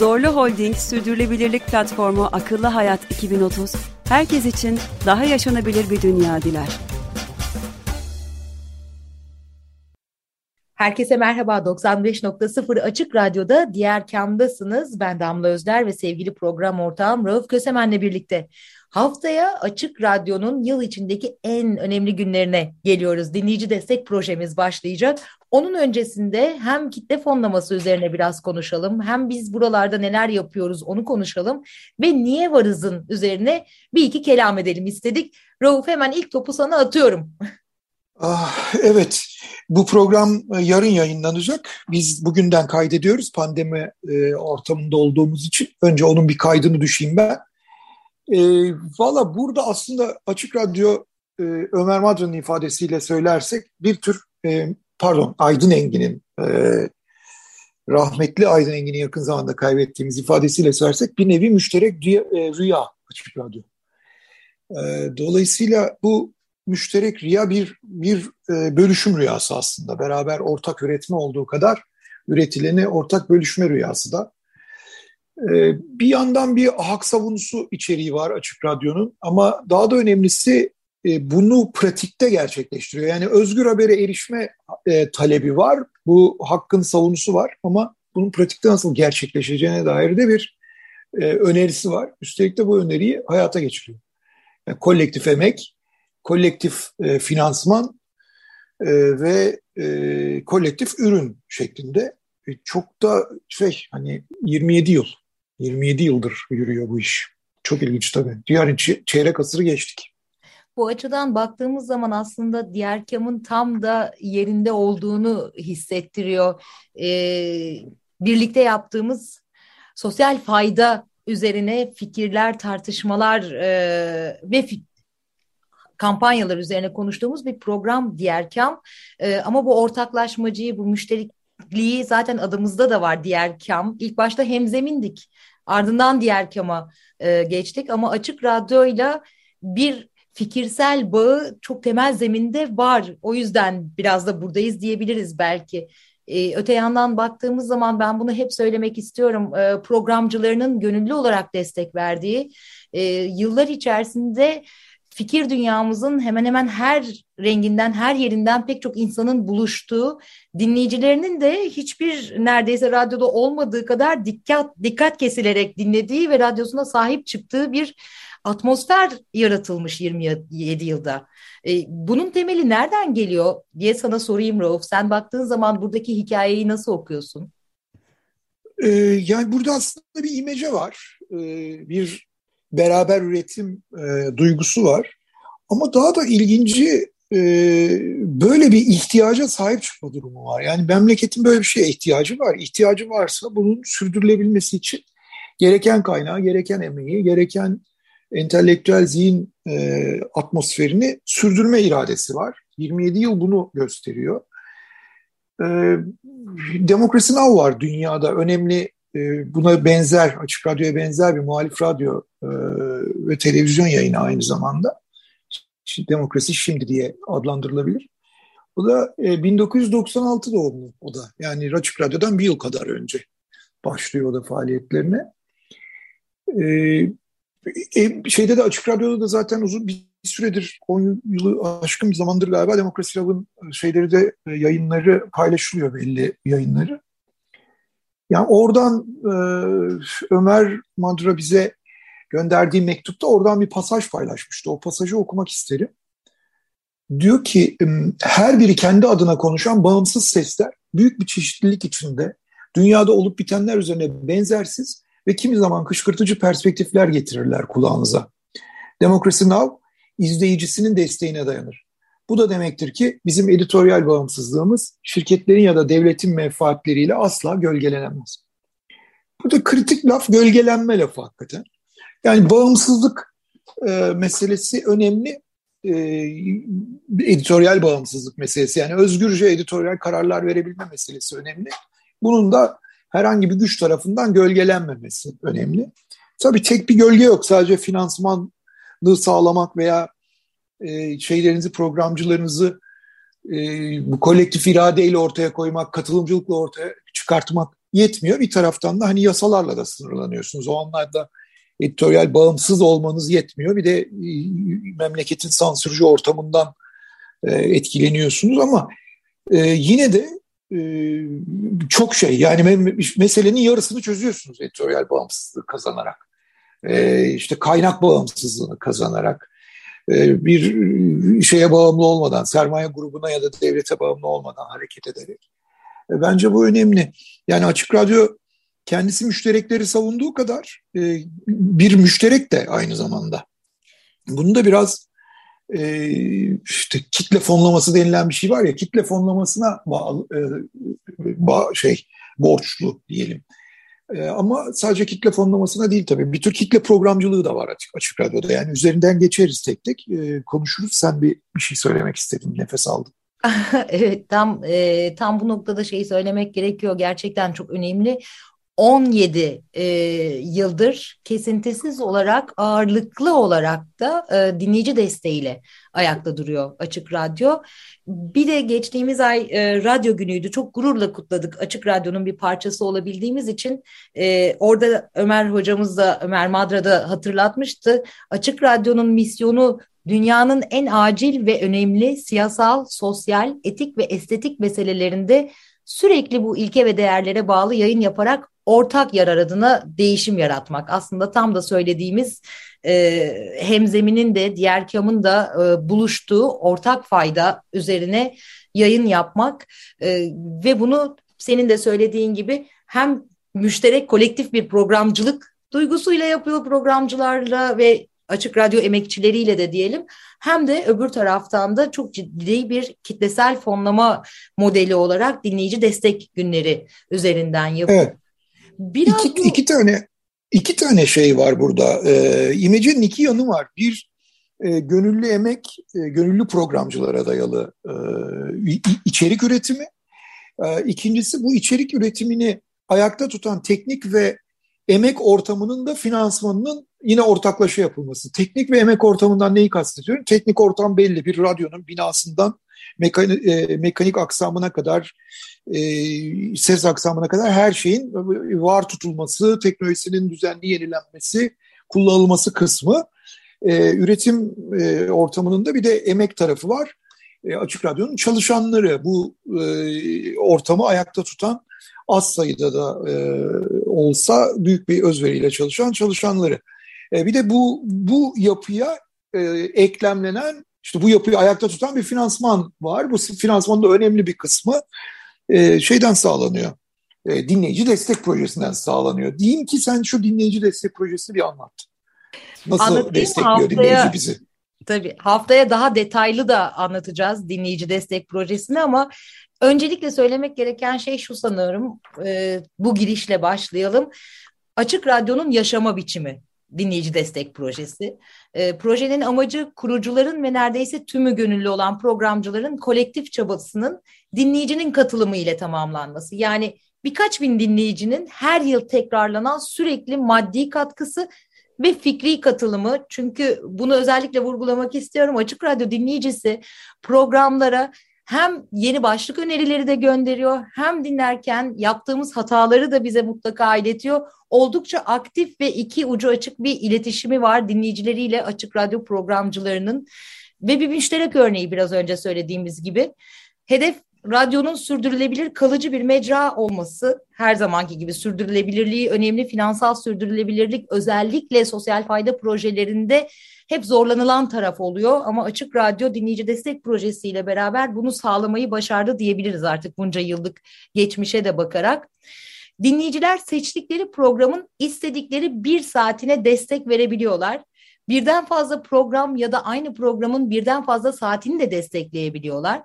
Zorlu Holding Sürdürülebilirlik Platformu Akıllı Hayat 2030, herkes için daha yaşanabilir bir dünya diler. Herkese merhaba 95.0 Açık Radyo'da diğer kamdasınız. Ben Damla Özler ve sevgili program ortağım Rauf Kösemen'le birlikte. Haftaya Açık Radyo'nun yıl içindeki en önemli günlerine geliyoruz. Dinleyici destek projemiz başlayacak. Onun öncesinde hem kitle fonlaması üzerine biraz konuşalım, hem biz buralarda neler yapıyoruz onu konuşalım ve niye varızın üzerine bir iki kelam edelim istedik. Rauf hemen ilk topu sana atıyorum. Ah, evet, bu program e, yarın yayınlanacak. Biz bugünden kaydediyoruz pandemi e, ortamında olduğumuz için. Önce onun bir kaydını düşeyim ben. E, Valla burada aslında Açık Radyo e, Ömer Madra'nın ifadesiyle söylersek bir tür, e, pardon Aydın Engin'in, e, rahmetli Aydın Engin'i yakın zamanda kaybettiğimiz ifadesiyle söylersek bir nevi müşterek rüya, e, rüya Açık Radyo. E, dolayısıyla bu müşterek rüya bir, bir e, bölüşüm rüyası aslında. Beraber ortak üretme olduğu kadar üretileni ortak bölüşme rüyası da. Ee, bir yandan bir hak savunusu içeriği var Açık Radyo'nun ama daha da önemlisi e, bunu pratikte gerçekleştiriyor. Yani özgür habere erişme e, talebi var, bu hakkın savunusu var ama bunun pratikte nasıl gerçekleşeceğine dair de bir e, önerisi var. Üstelik de bu öneriyi hayata geçiriyor. Yani kolektif emek, kolektif finansman ve kolektif ürün şeklinde çok da şey hani 27 yıl 27 yıldır yürüyor bu iş. Çok ilginç tabii. Diğer çeyrek asırı geçtik. Bu açıdan baktığımız zaman aslında diğer kamın tam da yerinde olduğunu hissettiriyor. Ee, birlikte yaptığımız sosyal fayda üzerine fikirler, tartışmalar e, ve fi kampanyalar üzerine konuştuğumuz bir program diğer kam. E, ama bu ortaklaşmacıyı, bu müşterikliği zaten adımızda da var diğer kam. İlk başta hemzemindik Ardından diğer kama e, geçtik ama açık radyoyla bir fikirsel bağı çok temel zeminde var. O yüzden biraz da buradayız diyebiliriz belki. Ee, öte yandan baktığımız zaman ben bunu hep söylemek istiyorum. Ee, programcılarının gönüllü olarak destek verdiği e, yıllar içerisinde fikir dünyamızın hemen hemen her renginden, her yerinden pek çok insanın buluştuğu, dinleyicilerinin de hiçbir neredeyse radyoda olmadığı kadar dikkat dikkat kesilerek dinlediği ve radyosuna sahip çıktığı bir atmosfer yaratılmış 27 yılda. E, bunun temeli nereden geliyor diye sana sorayım Rauf. Sen baktığın zaman buradaki hikayeyi nasıl okuyorsun? Ee, yani burada aslında bir imece var. Ee, bir beraber üretim e, duygusu var. Ama daha da ilginci e, böyle bir ihtiyaca sahip çıkma durumu var. Yani memleketin böyle bir şeye ihtiyacı var. İhtiyacı varsa bunun sürdürülebilmesi için gereken kaynağı, gereken emeği, gereken entelektüel zihin e, atmosferini sürdürme iradesi var. 27 yıl bunu gösteriyor. E, Demokrasi Now var dünyada önemli e, buna benzer, Açık Radyo'ya benzer bir muhalif radyo e, ve televizyon yayını aynı zamanda. Demokrasi Şimdi diye adlandırılabilir. O da e, 1996 doğumlu o da. Yani Açık Radyo'dan bir yıl kadar önce başlıyor o da faaliyetlerine. E, e, şeyde de Açık Radyo'da da zaten uzun bir süredir 10 yılı aşkın bir zamandır galiba Demokrasi Lav'ın şeyleri de yayınları paylaşılıyor belli yayınları. Yani oradan e, Ömer Madra bize gönderdiği mektupta oradan bir pasaj paylaşmıştı. O pasajı okumak isterim. Diyor ki her biri kendi adına konuşan bağımsız sesler büyük bir çeşitlilik içinde dünyada olup bitenler üzerine benzersiz ve kimi zaman kışkırtıcı perspektifler getirirler kulağınıza. Demokrasi Now izleyicisinin desteğine dayanır. Bu da demektir ki bizim editoryal bağımsızlığımız şirketlerin ya da devletin menfaatleriyle asla gölgelenemez. Burada kritik laf gölgelenme lafı hakikaten. Yani bağımsızlık e, meselesi önemli. E, editoryal bağımsızlık meselesi yani özgürce editoryal kararlar verebilme meselesi önemli. Bunun da herhangi bir güç tarafından gölgelenmemesi önemli. Tabii tek bir gölge yok. Sadece finansmanlığı sağlamak veya e, şeylerinizi, programcılarınızı e, bu kolektif iradeyle ortaya koymak, katılımcılıkla ortaya çıkartmak yetmiyor. Bir taraftan da hani yasalarla da sınırlanıyorsunuz. O anlarda editoryal bağımsız olmanız yetmiyor. Bir de e, memleketin sansürcü ortamından e, etkileniyorsunuz ama e, yine de çok şey yani meselenin yarısını çözüyorsunuz editoryal bağımsızlığı kazanarak. işte kaynak bağımsızlığını kazanarak bir şeye bağımlı olmadan, sermaye grubuna ya da devlete bağımlı olmadan hareket ederek. Bence bu önemli. Yani Açık Radyo kendisi müşterekleri savunduğu kadar e, bir müşterek de aynı zamanda. Bunu da biraz e, işte kitle fonlaması denilen bir şey var ya kitle fonlamasına bağlı e, şey borçlu diyelim. E, ama sadece kitle fonlamasına değil tabii. Bir tür kitle programcılığı da var açık, açık radyoda. Yani üzerinden geçeriz tek tek e, konuşuruz. Sen bir, bir şey söylemek istedim, nefes aldım. evet tam e, tam bu noktada şeyi söylemek gerekiyor. Gerçekten çok önemli. 17 e, yıldır kesintisiz olarak ağırlıklı olarak da e, dinleyici desteğiyle ayakta duruyor Açık Radyo. Bir de geçtiğimiz ay e, radyo günüydü. Çok gururla kutladık Açık Radyo'nun bir parçası olabildiğimiz için. E, orada Ömer hocamız da Ömer Madra da hatırlatmıştı. Açık Radyo'nun misyonu dünyanın en acil ve önemli siyasal, sosyal, etik ve estetik meselelerinde sürekli bu ilke ve değerlere bağlı yayın yaparak ortak yarar adına değişim yaratmak. Aslında tam da söylediğimiz e, hemzeminin de diğer kamın da e, buluştuğu ortak fayda üzerine yayın yapmak e, ve bunu senin de söylediğin gibi hem müşterek kolektif bir programcılık duygusuyla yapıyor programcılarla ve açık radyo emekçileriyle de diyelim hem de öbür taraftan da çok ciddi bir kitlesel fonlama modeli olarak dinleyici destek günleri üzerinden yapıyor. Evet. Biraz iki, bu... iki tane iki tane şey var burada. Ee, İmece'nin iki yanı var. Bir e, gönüllü emek, e, gönüllü programcılara dayalı e, içerik üretimi. E, ikincisi bu içerik üretimini ayakta tutan teknik ve emek ortamının da finansmanının yine ortaklaşa yapılması. Teknik ve emek ortamından neyi kastediyorum? Teknik ortam belli. Bir radyonun binasından mekanik, e, mekanik aksamına kadar, e, ses aksamına kadar her şeyin var tutulması, teknolojisinin düzenli yenilenmesi, kullanılması kısmı. E, üretim e, ortamının da bir de emek tarafı var. E, Açık Radyo'nun çalışanları bu e, ortamı ayakta tutan az sayıda da e, olsa büyük bir özveriyle çalışan çalışanları. E, bir de bu bu yapıya e, eklemlenen işte bu yapıyı ayakta tutan bir finansman var. Bu finansmanın da önemli bir kısmı e, şeyden sağlanıyor. E, dinleyici destek projesinden sağlanıyor. Diyeyim ki sen şu dinleyici destek projesini bir anlat. Nasıl Anlatayım destekliyor haftaya, dinleyici bizi? Tabii haftaya daha detaylı da anlatacağız dinleyici destek projesini ama öncelikle söylemek gereken şey şu sanırım e, bu girişle başlayalım. Açık Radyo'nun yaşama biçimi dinleyici destek projesi. E, projenin amacı kurucuların ve neredeyse tümü gönüllü olan programcıların kolektif çabasının dinleyicinin katılımı ile tamamlanması. Yani birkaç bin dinleyicinin her yıl tekrarlanan sürekli maddi katkısı ve fikri katılımı. Çünkü bunu özellikle vurgulamak istiyorum. Açık Radyo dinleyicisi programlara hem yeni başlık önerileri de gönderiyor hem dinlerken yaptığımız hataları da bize mutlaka iletiyor. Oldukça aktif ve iki ucu açık bir iletişimi var dinleyicileriyle açık radyo programcılarının ve bir müşterek örneği biraz önce söylediğimiz gibi. Hedef radyonun sürdürülebilir kalıcı bir mecra olması her zamanki gibi sürdürülebilirliği önemli finansal sürdürülebilirlik özellikle sosyal fayda projelerinde hep zorlanılan taraf oluyor ama Açık Radyo Dinleyici Destek Projesi ile beraber bunu sağlamayı başardı diyebiliriz artık bunca yıllık geçmişe de bakarak. Dinleyiciler seçtikleri programın istedikleri bir saatine destek verebiliyorlar. Birden fazla program ya da aynı programın birden fazla saatini de destekleyebiliyorlar.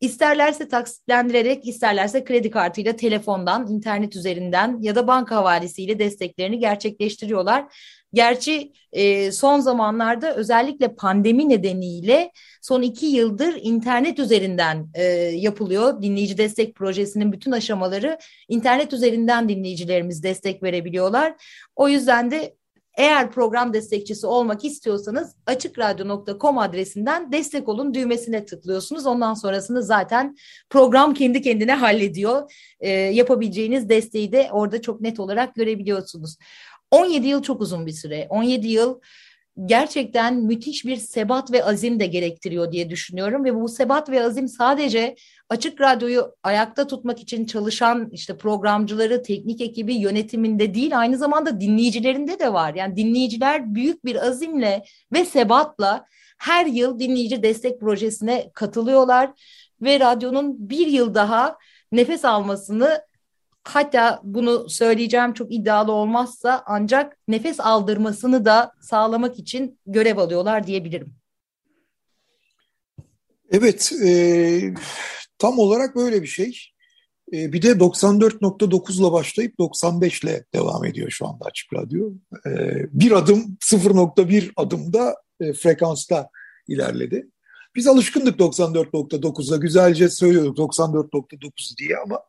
İsterlerse taksitlendirerek, isterlerse kredi kartıyla, telefondan, internet üzerinden ya da banka havalesiyle desteklerini gerçekleştiriyorlar. Gerçi e, son zamanlarda özellikle pandemi nedeniyle son iki yıldır internet üzerinden e, yapılıyor. Dinleyici destek projesinin bütün aşamaları internet üzerinden dinleyicilerimiz destek verebiliyorlar. O yüzden de eğer program destekçisi olmak istiyorsanız açıkradyo.com adresinden destek olun düğmesine tıklıyorsunuz. Ondan sonrasını zaten program kendi kendine hallediyor. E, yapabileceğiniz desteği de orada çok net olarak görebiliyorsunuz. 17 yıl çok uzun bir süre. 17 yıl gerçekten müthiş bir sebat ve azim de gerektiriyor diye düşünüyorum ve bu sebat ve azim sadece açık radyoyu ayakta tutmak için çalışan işte programcıları, teknik ekibi yönetiminde değil aynı zamanda dinleyicilerinde de var. Yani dinleyiciler büyük bir azimle ve sebatla her yıl dinleyici destek projesine katılıyorlar ve radyonun bir yıl daha nefes almasını Hatta bunu söyleyeceğim çok iddialı olmazsa ancak nefes aldırmasını da sağlamak için görev alıyorlar diyebilirim. Evet, e, tam olarak böyle bir şey. E, bir de 94.9 ile başlayıp 95 ile devam ediyor şu anda Açık Radyo. E, bir adım, 0.1 adımda e, frekansta ilerledi. Biz alışkındık 94.9'a, güzelce söylüyorduk 94.9 diye ama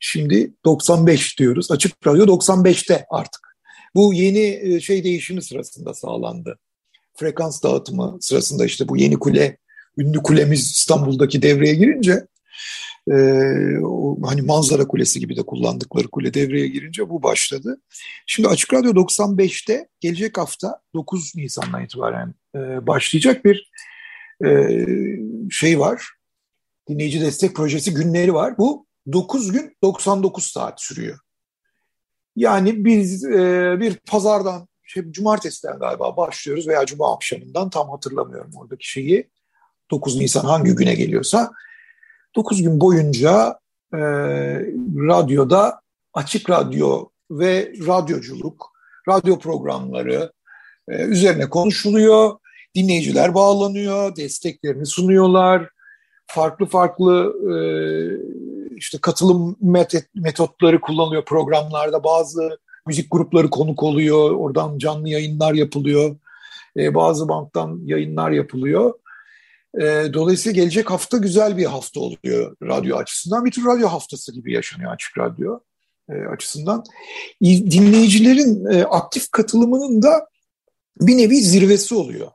Şimdi 95 diyoruz. Açık Radyo 95'te artık. Bu yeni e, şey değişimi sırasında sağlandı. Frekans dağıtımı sırasında işte bu yeni kule, ünlü kulemiz İstanbul'daki devreye girince e, hani manzara kulesi gibi de kullandıkları kule devreye girince bu başladı. Şimdi Açık Radyo 95'te gelecek hafta 9 Nisan'dan itibaren e, başlayacak bir e, şey var. Dinleyici destek projesi günleri var. Bu 9 gün 99 saat sürüyor. Yani biz e, bir pazardan, şey, cumartesiden galiba başlıyoruz veya cuma akşamından tam hatırlamıyorum oradaki şeyi. 9 Nisan hangi güne geliyorsa 9 gün boyunca e, radyoda açık radyo ve radyoculuk, radyo programları e, üzerine konuşuluyor. Dinleyiciler bağlanıyor, desteklerini sunuyorlar. Farklı farklı e, işte katılım metotları kullanılıyor programlarda. Bazı müzik grupları konuk oluyor. Oradan canlı yayınlar yapılıyor. E, bazı banktan yayınlar yapılıyor. E, dolayısıyla gelecek hafta güzel bir hafta oluyor radyo açısından. Bir tür radyo haftası gibi yaşanıyor Açık Radyo e, açısından. Dinleyicilerin e, aktif katılımının da bir nevi zirvesi oluyor.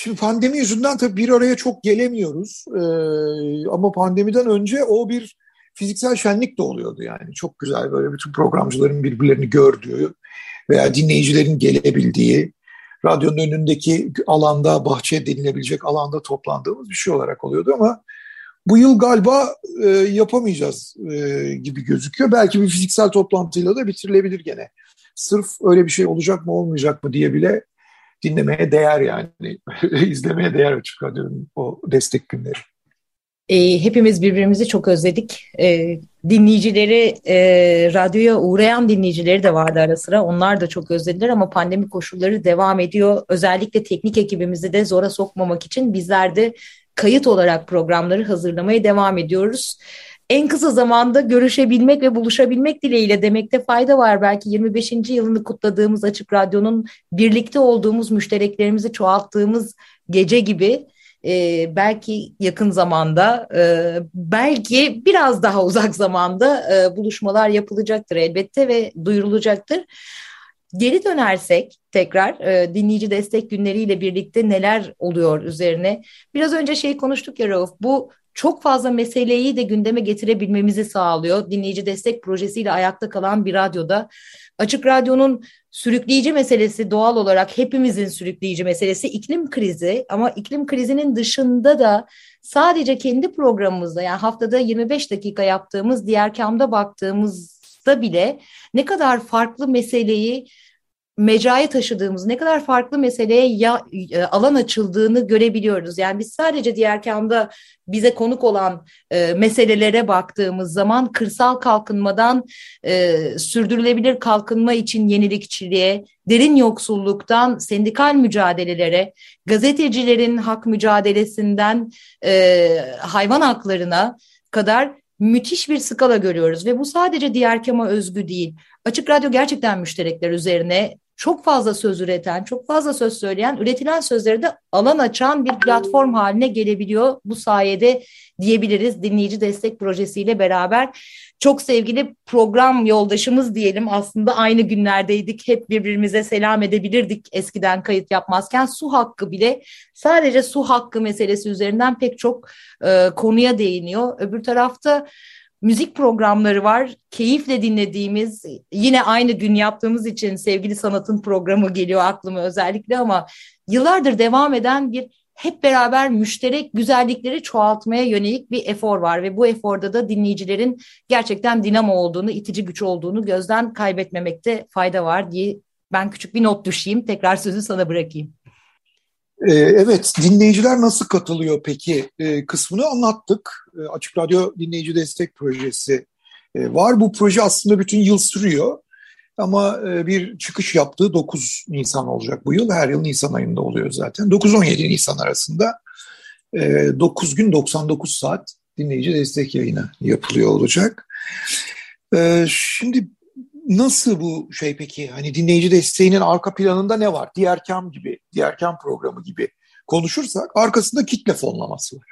Şimdi pandemi yüzünden tabii bir araya çok gelemiyoruz. Ee, ama pandemiden önce o bir fiziksel şenlik de oluyordu yani. Çok güzel böyle bütün programcıların birbirlerini gördüğü veya dinleyicilerin gelebildiği, radyonun önündeki alanda, bahçe denilebilecek alanda toplandığımız bir şey olarak oluyordu ama bu yıl galiba e, yapamayacağız e, gibi gözüküyor. Belki bir fiziksel toplantıyla da bitirilebilir gene. Sırf öyle bir şey olacak mı olmayacak mı diye bile dinlemeye değer yani. izlemeye değer açık radyonun o destek günleri. E, hepimiz birbirimizi çok özledik. E, dinleyicileri, e, radyoya uğrayan dinleyicileri de vardı ara sıra. Onlar da çok özlediler ama pandemi koşulları devam ediyor. Özellikle teknik ekibimizi de zora sokmamak için bizler de kayıt olarak programları hazırlamaya devam ediyoruz. En kısa zamanda görüşebilmek ve buluşabilmek dileğiyle demekte fayda var. Belki 25. yılını kutladığımız Açık Radyo'nun birlikte olduğumuz müştereklerimizi çoğalttığımız gece gibi e, belki yakın zamanda, e, belki biraz daha uzak zamanda e, buluşmalar yapılacaktır elbette ve duyurulacaktır. Geri dönersek tekrar e, dinleyici destek günleriyle birlikte neler oluyor üzerine. Biraz önce şey konuştuk ya Rauf, bu çok fazla meseleyi de gündeme getirebilmemizi sağlıyor. Dinleyici destek projesiyle ayakta kalan bir radyoda. Açık Radyo'nun sürükleyici meselesi doğal olarak hepimizin sürükleyici meselesi iklim krizi ama iklim krizinin dışında da sadece kendi programımızda yani haftada 25 dakika yaptığımız diğer kamda baktığımızda bile ne kadar farklı meseleyi mecraya taşıdığımız, ne kadar farklı meseleye ya, e, alan açıldığını görebiliyoruz. Yani biz sadece diğer kamda bize konuk olan e, meselelere baktığımız zaman kırsal kalkınmadan e, sürdürülebilir kalkınma için yenilikçiliğe, derin yoksulluktan sendikal mücadelelere, gazetecilerin hak mücadelesinden e, hayvan haklarına kadar müthiş bir skala görüyoruz ve bu sadece diğer kama özgü değil. Açık Radyo gerçekten müşterekler üzerine çok fazla söz üreten, çok fazla söz söyleyen, üretilen sözleri de alan açan bir platform haline gelebiliyor. Bu sayede diyebiliriz dinleyici destek projesiyle beraber. Çok sevgili program yoldaşımız diyelim aslında aynı günlerdeydik. Hep birbirimize selam edebilirdik eskiden kayıt yapmazken. Su hakkı bile sadece su hakkı meselesi üzerinden pek çok e, konuya değiniyor. Öbür tarafta müzik programları var. Keyifle dinlediğimiz, yine aynı gün yaptığımız için sevgili sanatın programı geliyor aklıma özellikle ama yıllardır devam eden bir hep beraber müşterek güzellikleri çoğaltmaya yönelik bir efor var ve bu eforda da dinleyicilerin gerçekten dinamo olduğunu, itici güç olduğunu gözden kaybetmemekte fayda var diye ben küçük bir not düşeyim. Tekrar sözü sana bırakayım. Ee, evet, dinleyiciler nasıl katılıyor peki ee, kısmını anlattık. Ee, Açık Radyo Dinleyici Destek Projesi var. Bu proje aslında bütün yıl sürüyor. Ama e, bir çıkış yaptığı 9 Nisan olacak bu yıl. Her yıl Nisan ayında oluyor zaten. 9-17 Nisan arasında 9 e, gün 99 saat dinleyici destek yayını yapılıyor olacak. Şimdi nasıl bu şey peki? Hani dinleyici desteğinin arka planında ne var? Diğer kam gibi, diğer kam programı gibi konuşursak arkasında kitle fonlaması var.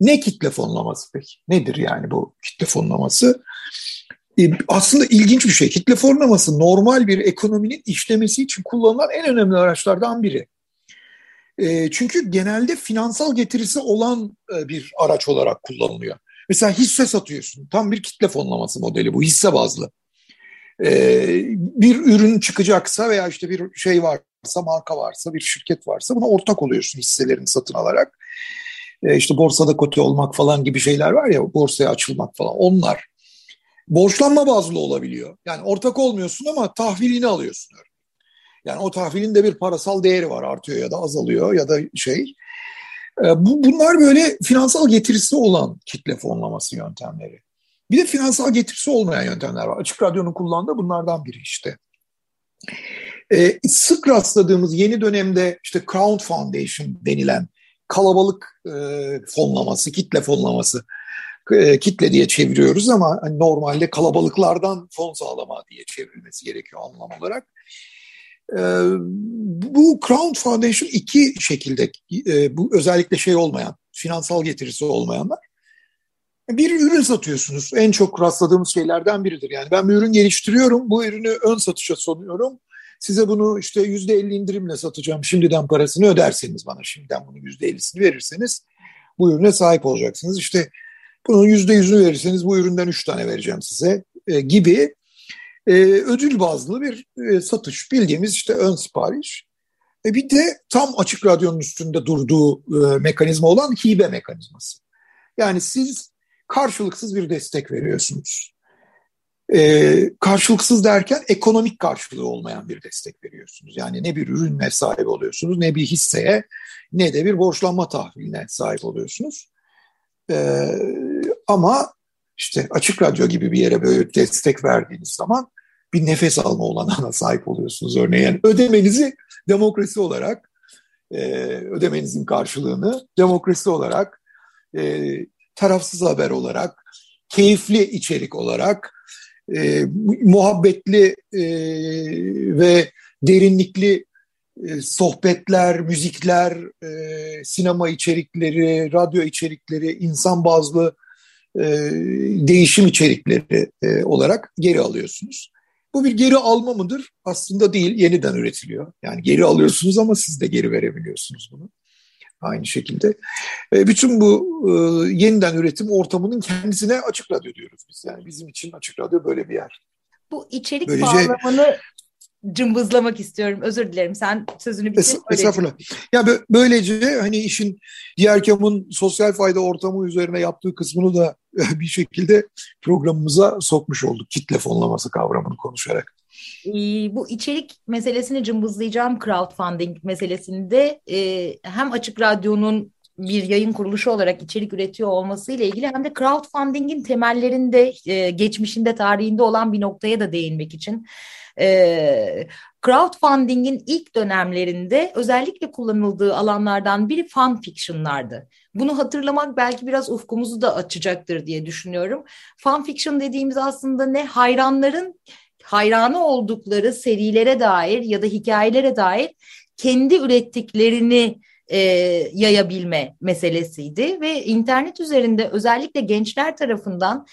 Ne kitle fonlaması peki? Nedir yani bu kitle fonlaması? E, aslında ilginç bir şey. Kitle fonlaması normal bir ekonominin işlemesi için kullanılan en önemli araçlardan biri. E, çünkü genelde finansal getirisi olan e, bir araç olarak kullanılıyor. Mesela hisse satıyorsun. Tam bir kitle fonlaması modeli bu. Hisse bazlı. Ee, bir ürün çıkacaksa veya işte bir şey varsa, marka varsa, bir şirket varsa buna ortak oluyorsun hisselerini satın alarak. Ee, işte borsada kote olmak falan gibi şeyler var ya, borsaya açılmak falan onlar. Borçlanma bazlı olabiliyor. Yani ortak olmuyorsun ama tahvilini alıyorsun. Yani o tahvilin de bir parasal değeri var artıyor ya da azalıyor ya da şey. Ee, bu, bunlar böyle finansal getirisi olan kitle fonlaması yöntemleri. Bir de finansal getirisi olmayan yöntemler var. Açık Radyo'nun kullandığı bunlardan biri işte. Ee, sık rastladığımız yeni dönemde işte crowd foundation denilen kalabalık e, fonlaması, kitle fonlaması, e, kitle diye çeviriyoruz ama hani normalde kalabalıklardan fon sağlama diye çevrilmesi gerekiyor anlam olarak. E, bu crowd foundation iki şekilde, e, bu özellikle şey olmayan, finansal getirisi olmayanlar bir ürün satıyorsunuz. En çok rastladığımız şeylerden biridir. Yani ben bir ürün geliştiriyorum. Bu ürünü ön satışa sunuyorum. Size bunu işte yüzde elli indirimle satacağım. Şimdiden parasını öderseniz bana şimdiden bunun yüzde ellisini verirseniz bu ürüne sahip olacaksınız. İşte bunun yüzde yüzünü verirseniz bu üründen üç tane vereceğim size e, gibi e, ödül bazlı bir e, satış. Bildiğimiz işte ön sipariş. E, bir de tam açık radyonun üstünde durduğu e, mekanizma olan hibe mekanizması. Yani siz karşılıksız bir destek veriyorsunuz. Ee, karşılıksız derken ekonomik karşılığı olmayan bir destek veriyorsunuz. Yani ne bir ürünle sahip oluyorsunuz, ne bir hisseye, ne de bir borçlanma tahviline sahip oluyorsunuz. Ee, ama işte açık radyo gibi bir yere böyle destek verdiğiniz zaman bir nefes alma olanağına sahip oluyorsunuz örneğin. Ödemenizi demokrasi olarak, e, ödemenizin karşılığını demokrasi olarak e, tarafsız haber olarak, keyifli içerik olarak, e, muhabbetli e, ve derinlikli e, sohbetler, müzikler, e, sinema içerikleri, radyo içerikleri, insan bazlı e, değişim içerikleri e, olarak geri alıyorsunuz. Bu bir geri alma mıdır? Aslında değil, yeniden üretiliyor. Yani geri alıyorsunuz ama siz de geri verebiliyorsunuz bunu aynı şekilde. E, bütün bu e, yeniden üretim ortamının kendisine açık radyo diyoruz biz. Yani bizim için açık radyo böyle bir yer. Bu içerik Böylece, bağlamını cımbızlamak istiyorum. Özür dilerim. Sen sözünü bitir. Es, estağfurullah. Ya böylece hani işin diğer kamunun sosyal fayda ortamı üzerine yaptığı kısmını da bir şekilde programımıza sokmuş olduk. Kitle fonlaması kavramını konuşarak. E, bu içerik meselesini cımbızlayacağım crowdfunding meselesinde e, hem Açık Radyo'nun bir yayın kuruluşu olarak içerik üretiyor olması ile ilgili hem de crowdfunding'in temellerinde, e, geçmişinde, tarihinde olan bir noktaya da değinmek için e, crowdfunding'in ilk dönemlerinde özellikle kullanıldığı alanlardan biri fan fiction'lardı. Bunu hatırlamak belki biraz ufkumuzu da açacaktır diye düşünüyorum. Fan fiction dediğimiz aslında ne hayranların hayranı oldukları serilere dair ya da hikayelere dair kendi ürettiklerini e, yayabilme meselesiydi ve internet üzerinde özellikle gençler tarafından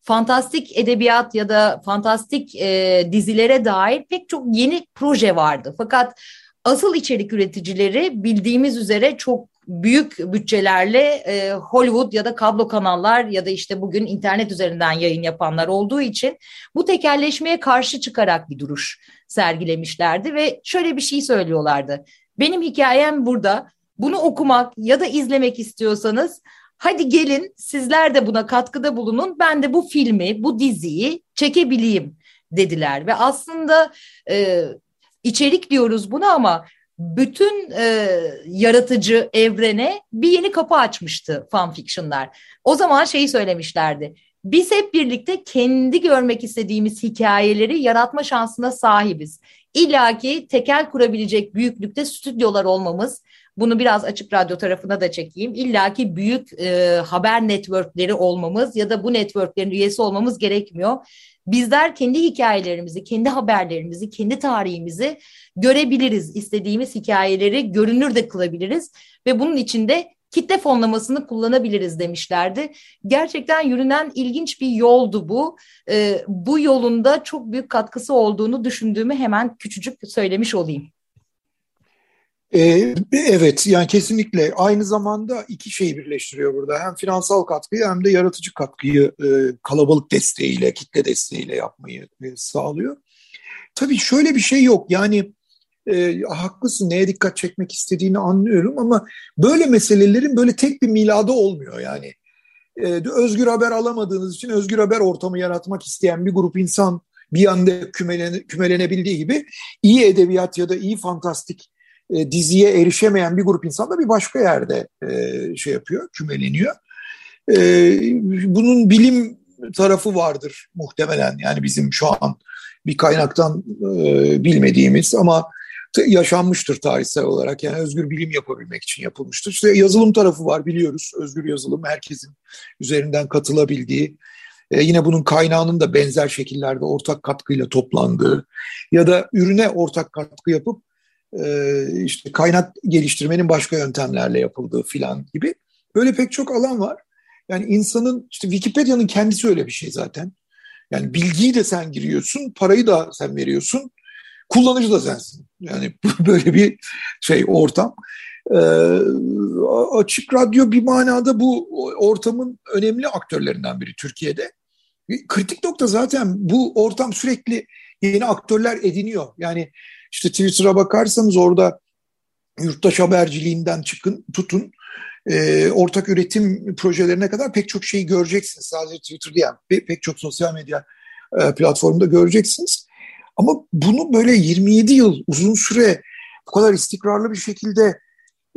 fantastik edebiyat ya da fantastik e, dizilere dair pek çok yeni proje vardı. Fakat asıl içerik üreticileri bildiğimiz üzere çok büyük bütçelerle e, Hollywood ya da kablo kanallar ya da işte bugün internet üzerinden yayın yapanlar olduğu için bu tekelleşmeye karşı çıkarak bir duruş sergilemişlerdi ve şöyle bir şey söylüyorlardı. Benim hikayem burada. Bunu okumak ya da izlemek istiyorsanız hadi gelin sizler de buna katkıda bulunun. Ben de bu filmi, bu diziyi çekebileyim dediler ve aslında e, içerik diyoruz buna ama bütün e, yaratıcı evrene bir yeni kapı açmıştı fanfictionlar. O zaman şeyi söylemişlerdi. Biz hep birlikte kendi görmek istediğimiz hikayeleri yaratma şansına sahibiz. İlla ki tekel kurabilecek büyüklükte stüdyolar olmamız, bunu biraz açık radyo tarafına da çekeyim. İlla ki büyük e, haber networkleri olmamız ya da bu networklerin üyesi olmamız gerekmiyor. Bizler kendi hikayelerimizi, kendi haberlerimizi, kendi tarihimizi görebiliriz. İstediğimiz hikayeleri görünür de kılabiliriz ve bunun içinde kitle fonlamasını kullanabiliriz demişlerdi. Gerçekten yürünen ilginç bir yoldu bu. E, bu yolunda çok büyük katkısı olduğunu düşündüğümü hemen küçücük söylemiş olayım. Ee, evet yani kesinlikle aynı zamanda iki şeyi birleştiriyor burada. Hem finansal katkıyı hem de yaratıcı katkıyı e, kalabalık desteğiyle, kitle desteğiyle yapmayı e, sağlıyor. Tabii şöyle bir şey yok yani e, haklısın neye dikkat çekmek istediğini anlıyorum ama böyle meselelerin böyle tek bir miladı olmuyor yani. E, özgür haber alamadığınız için özgür haber ortamı yaratmak isteyen bir grup insan bir anda kümelen, kümelenebildiği gibi iyi edebiyat ya da iyi fantastik e, diziye erişemeyen bir grup insan da bir başka yerde e, şey yapıyor, kümeleniyor. E, bunun bilim tarafı vardır muhtemelen yani bizim şu an bir kaynaktan e, bilmediğimiz ama yaşanmıştır tarihsel olarak yani özgür bilim yapabilmek için yapılmıştır. İşte yazılım tarafı var biliyoruz özgür yazılım herkesin üzerinden katılabildiği e, yine bunun kaynağının da benzer şekillerde ortak katkıyla toplandığı ya da ürüne ortak katkı yapıp işte kaynak geliştirmenin başka yöntemlerle yapıldığı filan gibi böyle pek çok alan var. Yani insanın işte Wikipedia'nın kendisi öyle bir şey zaten. Yani bilgiyi de sen giriyorsun, parayı da sen veriyorsun, kullanıcı da sensin. Yani böyle bir şey ortam. Ee, açık radyo bir manada bu ortamın önemli aktörlerinden biri Türkiye'de. Kritik nokta zaten bu ortam sürekli yeni aktörler ediniyor. Yani işte Twitter'a bakarsanız orada yurttaş haberciliğinden çıkın, tutun e, ortak üretim projelerine kadar pek çok şeyi göreceksiniz. Sadece Twitter değil, yani, pek çok sosyal medya e, platformunda göreceksiniz. Ama bunu böyle 27 yıl uzun süre bu kadar istikrarlı bir şekilde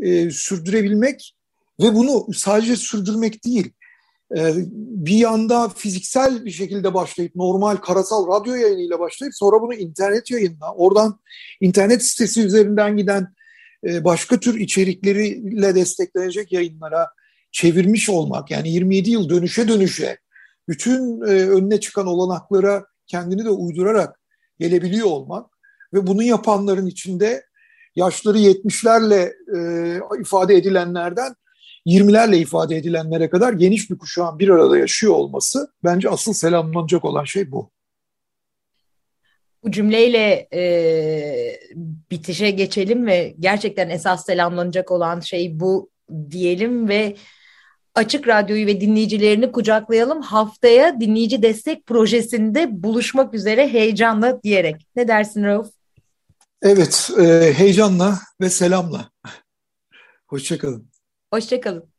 e, sürdürebilmek ve bunu sadece sürdürmek değil, bir yanda fiziksel bir şekilde başlayıp normal karasal radyo yayınıyla başlayıp sonra bunu internet yayınla, oradan internet sitesi üzerinden giden e, başka tür içerikleriyle desteklenecek yayınlara çevirmiş olmak, yani 27 yıl dönüşe dönüşe bütün e, önüne çıkan olanaklara kendini de uydurarak gelebiliyor olmak ve bunu yapanların içinde yaşları 70'lerle e, ifade edilenlerden 20'lerle ifade edilenlere kadar geniş bir kuşağın bir arada yaşıyor olması bence asıl selamlanacak olan şey bu. Bu cümleyle e, bitişe geçelim ve gerçekten esas selamlanacak olan şey bu diyelim ve Açık Radyo'yu ve dinleyicilerini kucaklayalım. Haftaya dinleyici destek projesinde buluşmak üzere heyecanla diyerek. Ne dersin Rauf? Evet, e, heyecanla ve selamla. Hoşçakalın. Hoşçakalın.